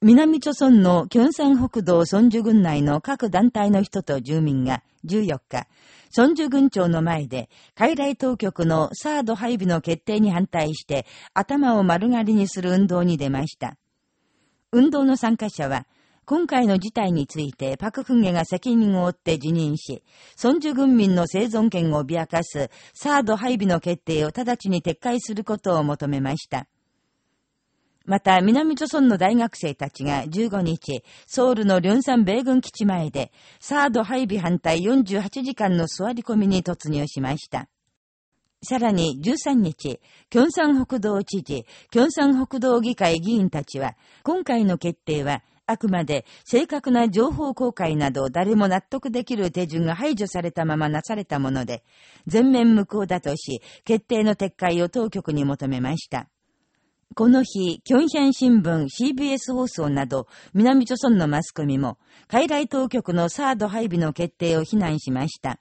南朝村の京山北道孫樹郡内の各団体の人と住民が14日、孫樹郡庁の前で、海外当局のサード配備の決定に反対して頭を丸刈りにする運動に出ました。運動の参加者は、今回の事態についてパククンゲが責任を負って辞任し、孫樹軍民の生存権を脅かすサード配備の決定を直ちに撤回することを求めました。また、南朝村の大学生たちが15日、ソウルのリョンサン米軍基地前で、サード配備反対48時間の座り込みに突入しました。さらに13日、キョンサン北道知事、キョンサン北道議会議員たちは、今回の決定は、あくまで正確な情報公開など誰も納得できる手順が排除されたままなされたもので、全面無効だとし、決定の撤回を当局に求めました。この日、キョンヒャン新聞、CBS 放送など、南朝村のマスコミも、海外当局のサード配備の決定を非難しました。